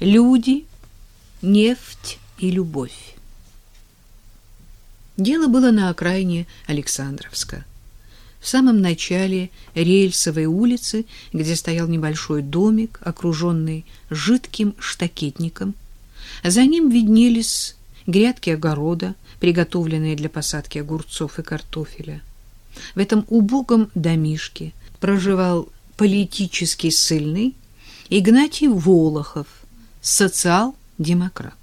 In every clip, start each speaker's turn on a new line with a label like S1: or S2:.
S1: Люди, нефть и любовь. Дело было на окраине Александровска. В самом начале рельсовой улицы, где стоял небольшой домик, окруженный жидким штакетником. За ним виднелись грядки огорода, приготовленные для посадки огурцов и картофеля. В этом убогом домишке проживал политический сильный Игнатий Волохов, социал-демократ.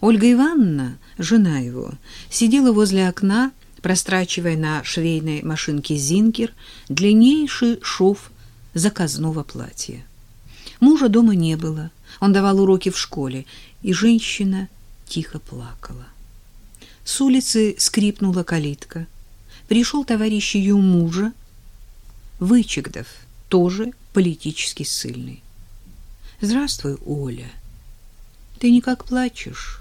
S1: Ольга Ивановна, жена его, сидела возле окна, прострачивая на швейной машинке «Зингер» длиннейший шов заказного платья. Мужа дома не было, он давал уроки в школе, и женщина тихо плакала. С улицы скрипнула калитка. Пришел товарищ ее мужа, Вычегдов, тоже политически сильный. «Здравствуй, Оля. Ты никак плачешь?»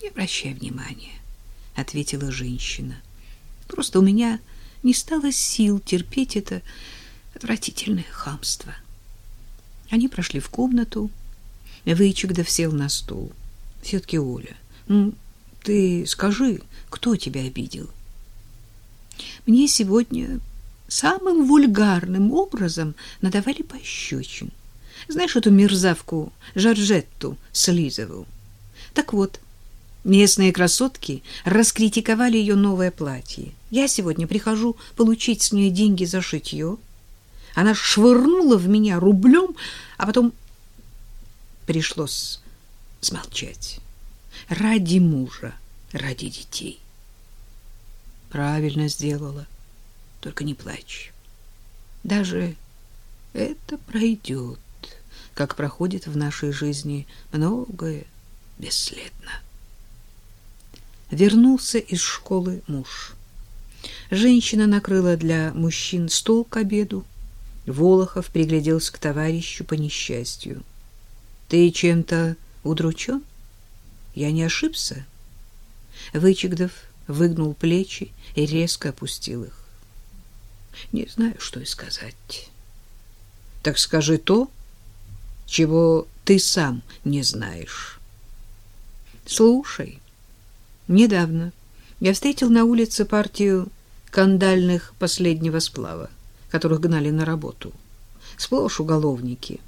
S1: «Не обращай внимания», — ответила женщина. «Просто у меня не стало сил терпеть это отвратительное хамство». Они прошли в комнату. Вычегдов сел на стул. «Все-таки, Оля, ну, ты скажи, кто тебя обидел?» «Мне сегодня самым вульгарным образом надавали пощечин. Знаешь эту мерзавку Жоржетту Слизову? Так вот, местные красотки раскритиковали ее новое платье. Я сегодня прихожу получить с нее деньги за шитье. Она швырнула в меня рублем, а потом пришлось смолчать. Ради мужа, ради детей. Правильно сделала. Только не плачь. Даже это пройдет, как проходит в нашей жизни многое бесследно. Вернулся из школы муж. Женщина накрыла для мужчин стол к обеду. Волохов пригляделся к товарищу по несчастью. — Ты чем-то удручен? Я не ошибся? Вычегдов выгнул плечи и резко опустил их. Не знаю, что и сказать. Так скажи то, чего ты сам не знаешь. Слушай, недавно я встретил на улице партию кандальных последнего сплава, которых гнали на работу. Сплошь уголовники.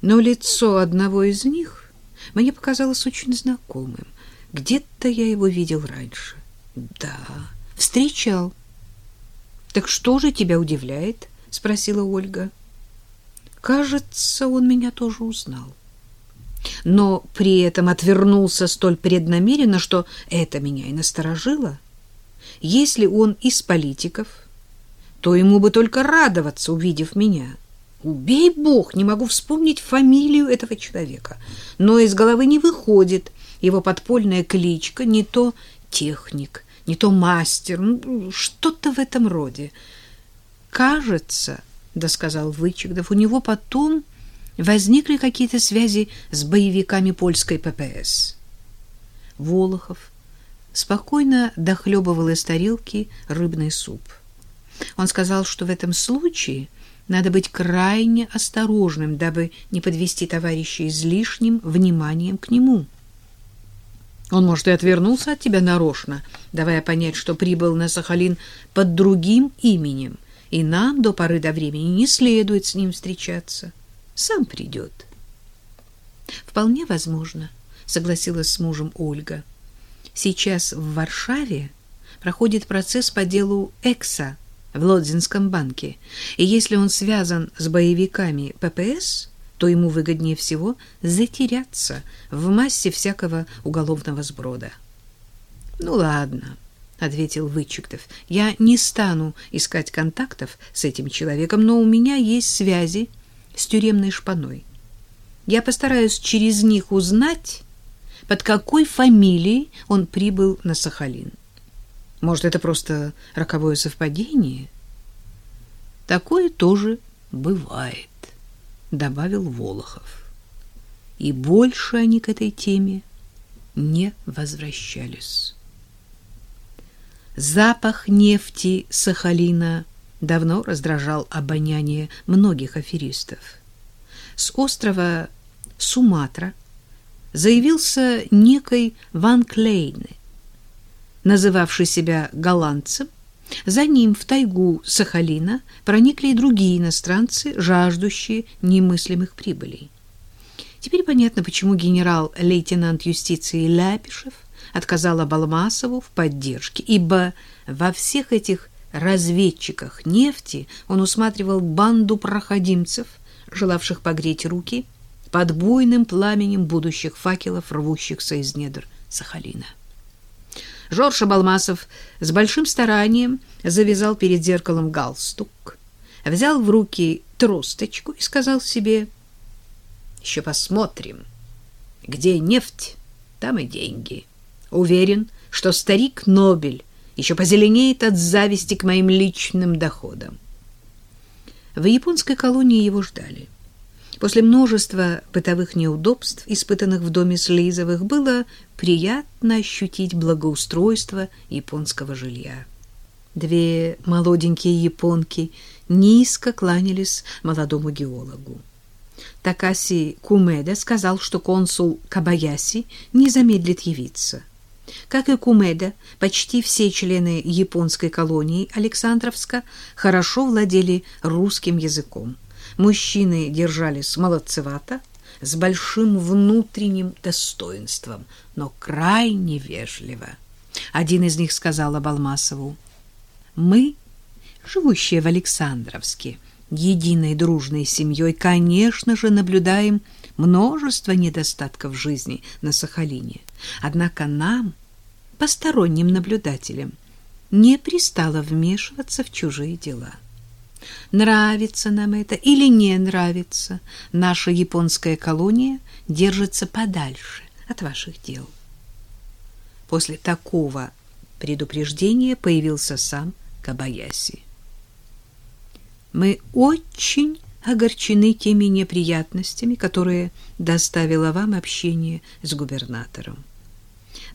S1: Но лицо одного из них мне показалось очень знакомым. Где-то я его видел раньше. Да, встречал. Так что же тебя удивляет? спросила Ольга. Кажется, он меня тоже узнал. Но при этом отвернулся столь преднамеренно, что это меня и насторожило. Если он из политиков, то ему бы только радоваться, увидев меня. Убей бог, не могу вспомнить фамилию этого человека, но из головы не выходит его подпольная кличка, не то техник, не то мастер, ну, что-то в этом роде. Кажется, да сказал Вычегдов, у него потом возникли какие-то связи с боевиками польской ППС. Волохов спокойно дохлебывал из тарелки рыбный суп. Он сказал, что в этом случае надо быть крайне осторожным, дабы не подвести товарища излишним вниманием к нему. Он, может, и отвернулся от тебя нарочно, давая понять, что прибыл на Сахалин под другим именем, и нам до поры до времени не следует с ним встречаться. Сам придет. Вполне возможно, согласилась с мужем Ольга. Сейчас в Варшаве проходит процесс по делу Экса в Лодзинском банке, и если он связан с боевиками ППС, то ему выгоднее всего затеряться в массе всякого уголовного сброда. Ну ладно, ответил Вычегдов. Я не стану искать контактов с этим человеком, но у меня есть связи с тюремной шпаной. Я постараюсь через них узнать, под какой фамилией он прибыл на Сахалин. Может, это просто роковое совпадение? Такое тоже бывает добавил Волохов. И больше они к этой теме не возвращались. Запах нефти Сахалина давно раздражал обоняние многих аферистов. С острова Суматра заявился некий Ван Клейне, называвший себя голландцем. За ним в тайгу Сахалина проникли и другие иностранцы, жаждущие немыслимых прибылей. Теперь понятно, почему генерал-лейтенант юстиции Ляпишев отказал Абалмасову в поддержке, ибо во всех этих разведчиках нефти он усматривал банду проходимцев, желавших погреть руки под буйным пламенем будущих факелов, рвущихся из недр Сахалина. Жорж Абалмасов с большим старанием завязал перед зеркалом галстук, взял в руки тросточку и сказал себе «Еще посмотрим, где нефть, там и деньги. Уверен, что старик Нобель еще позеленеет от зависти к моим личным доходам». В японской колонии его ждали. После множества бытовых неудобств, испытанных в доме Слизовых, было приятно ощутить благоустройство японского жилья. Две молоденькие японки низко кланялись молодому геологу. Такаси Кумеда сказал, что консул Кабаяси не замедлит явиться. Как и Кумеда, почти все члены японской колонии Александровска хорошо владели русским языком. Мужчины держались молодцевато, с большим внутренним достоинством, но крайне вежливо. Один из них сказал Абалмасову, «Мы, живущие в Александровске, единой дружной семьей, конечно же, наблюдаем множество недостатков жизни на Сахалине. Однако нам, посторонним наблюдателям, не пристало вмешиваться в чужие дела». Нравится нам это или не нравится, наша японская колония держится подальше от ваших дел. После такого предупреждения появился сам Кабаяси. Мы очень огорчены теми неприятностями, которые доставило вам общение с губернатором.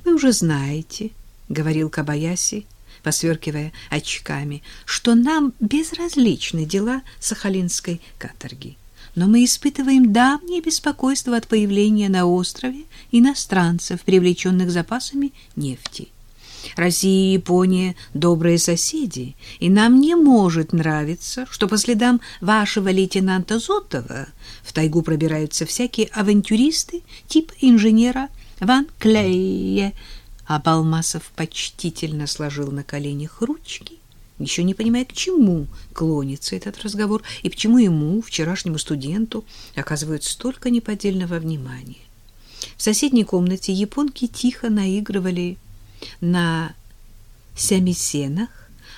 S1: Вы уже знаете, говорил Кабаяси, посверкивая очками, что нам безразличны дела сахалинской каторги. Но мы испытываем давнее беспокойство от появления на острове иностранцев, привлеченных запасами нефти. Россия и Япония — добрые соседи, и нам не может нравиться, что по следам вашего лейтенанта Зотова в тайгу пробираются всякие авантюристы типа инженера Ван Клея, а Балмасов почтительно сложил на коленях ручки, еще не понимая, к чему клонится этот разговор и почему ему, вчерашнему студенту, оказывают столько неподдельного внимания. В соседней комнате японки тихо наигрывали на сямисенах,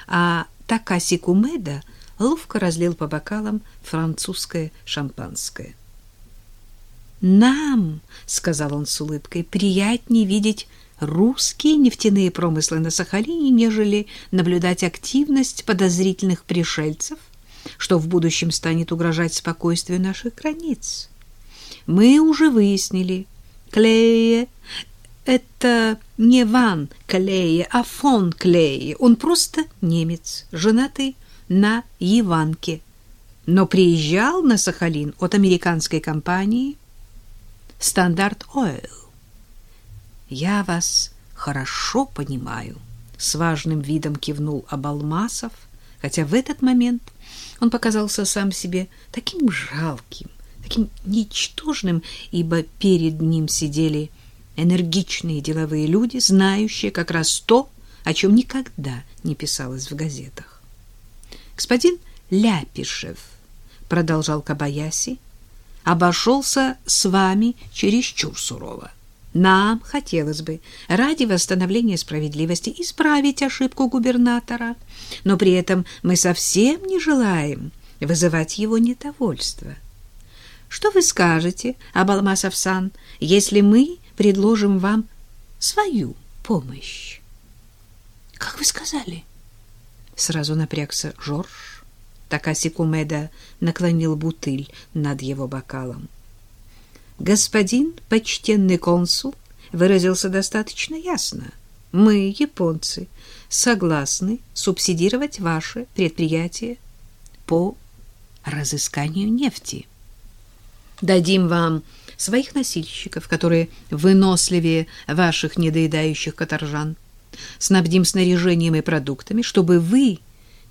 S1: а Такаси Кумеда ловко разлил по бокалам французское шампанское. «Нам, — сказал он с улыбкой, — приятнее видеть русские нефтяные промыслы на Сахалине, нежели наблюдать активность подозрительных пришельцев, что в будущем станет угрожать спокойствию наших границ. Мы уже выяснили, Клее — это не Ван Клее, а фон Клее. Он просто немец, женатый на Иванке, но приезжал на Сахалин от американской компании «Стандарт Ойл». Я вас хорошо понимаю, с важным видом кивнул Абалмасов, хотя в этот момент он показался сам себе таким жалким, таким ничтожным, ибо перед ним сидели энергичные деловые люди, знающие как раз то, о чем никогда не писалось в газетах. Господин Ляпишев, продолжал Кабаяси, обошелся с вами чересчур сурово. Нам хотелось бы ради восстановления справедливости исправить ошибку губернатора, но при этом мы совсем не желаем вызывать его недовольство. Что вы скажете, Абалмасов-сан, если мы предложим вам свою помощь? Как вы сказали? Сразу напрягся Жорж. Такаси Кумеда наклонил бутыль над его бокалом. Господин почтенный консул выразился достаточно ясно. Мы, японцы, согласны субсидировать ваше предприятие по разысканию нефти. Дадим вам своих носильщиков, которые выносливее ваших недоедающих каторжан. Снабдим снаряжением и продуктами, чтобы вы,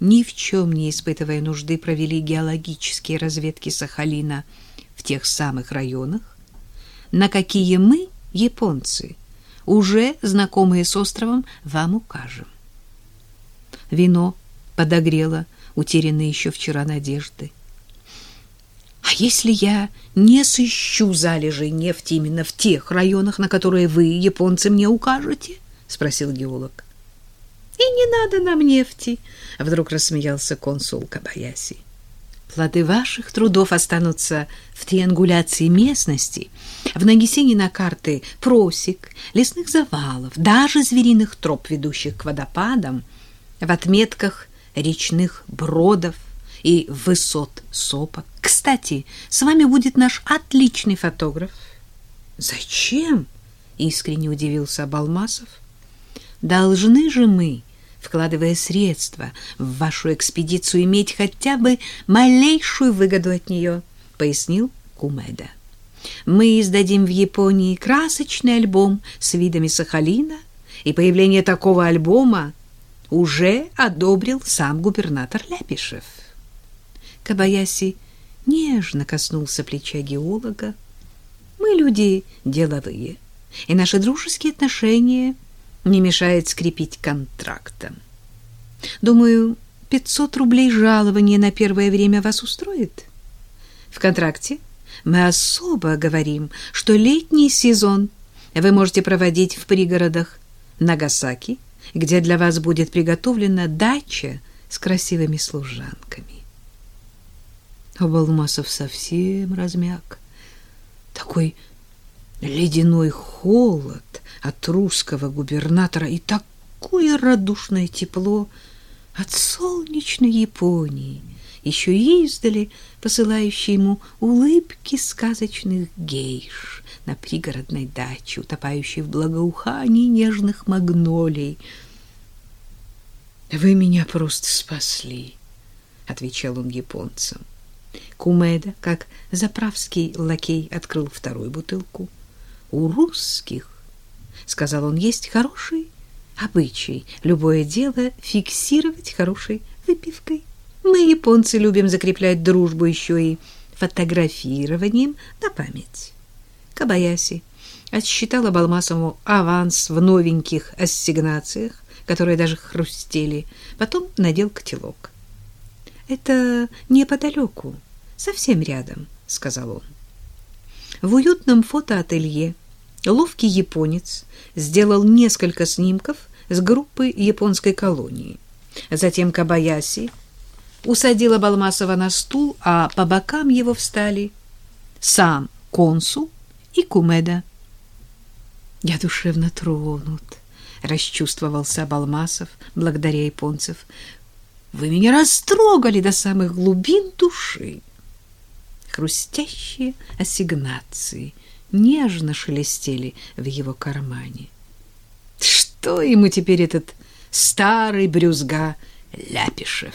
S1: ни в чем не испытывая нужды, провели геологические разведки Сахалина в тех самых районах, на какие мы, японцы, уже знакомые с островом, вам укажем. Вино подогрело утерянные еще вчера надежды. А если я не сыщу залежей нефти именно в тех районах, на которые вы, японцы, мне укажете? спросил геолог. И не надо нам нефти, вдруг рассмеялся консул Кабаяси. Плоды ваших трудов останутся в триангуляции местности, в нанесении на карты просек, лесных завалов, даже звериных троп, ведущих к водопадам, в отметках речных бродов и высот сопок. Кстати, с вами будет наш отличный фотограф. Зачем? искренне удивился Балмасов. Должны же мы, вкладывая средства в вашу экспедицию, иметь хотя бы малейшую выгоду от нее, пояснил Кумеда. Мы издадим в Японии красочный альбом с видами Сахалина, и появление такого альбома уже одобрил сам губернатор Ляпишев. Кабаяси нежно коснулся плеча геолога. Мы люди деловые, и наши дружеские отношения не мешают скрепить контрактом. Думаю, 500 рублей жалования на первое время вас устроит? В контракте мы особо говорим, что летний сезон вы можете проводить в пригородах Нагасаки, где для вас будет приготовлена дача с красивыми служанками. Обалмасов совсем размяк. Такой ледяной холод от русского губернатора и такое радушное тепло от солнечной Японии, еще издали посылающие ему улыбки сказочных гейш на пригородной даче, утопающей в благоухании нежных магнолий. «Вы меня просто спасли», — отвечал он японцам. Кумеда, как заправский лакей, открыл вторую бутылку. «У русских, — сказал он, — есть хороший обычай любое дело фиксировать хорошей выпивкой. Мы, японцы, любим закреплять дружбу еще и фотографированием на память. Кабаяси отсчитала Балмасову аванс в новеньких ассигнациях, которые даже хрустели, потом надел котелок. «Это неподалеку, совсем рядом», — сказал он. В уютном фотоателье ловкий японец сделал несколько снимков с группы японской колонии. Затем Кабаяси усадила Балмасова на стул, а по бокам его встали сам консул и Кумеда. «Я душевно тронут», — расчувствовался Балмасов благодаря японцев. «Вы меня растрогали до самых глубин души». Хрустящие ассигнации нежно шелестели в его кармане. Что ему теперь этот старый брюзга Ляпишев?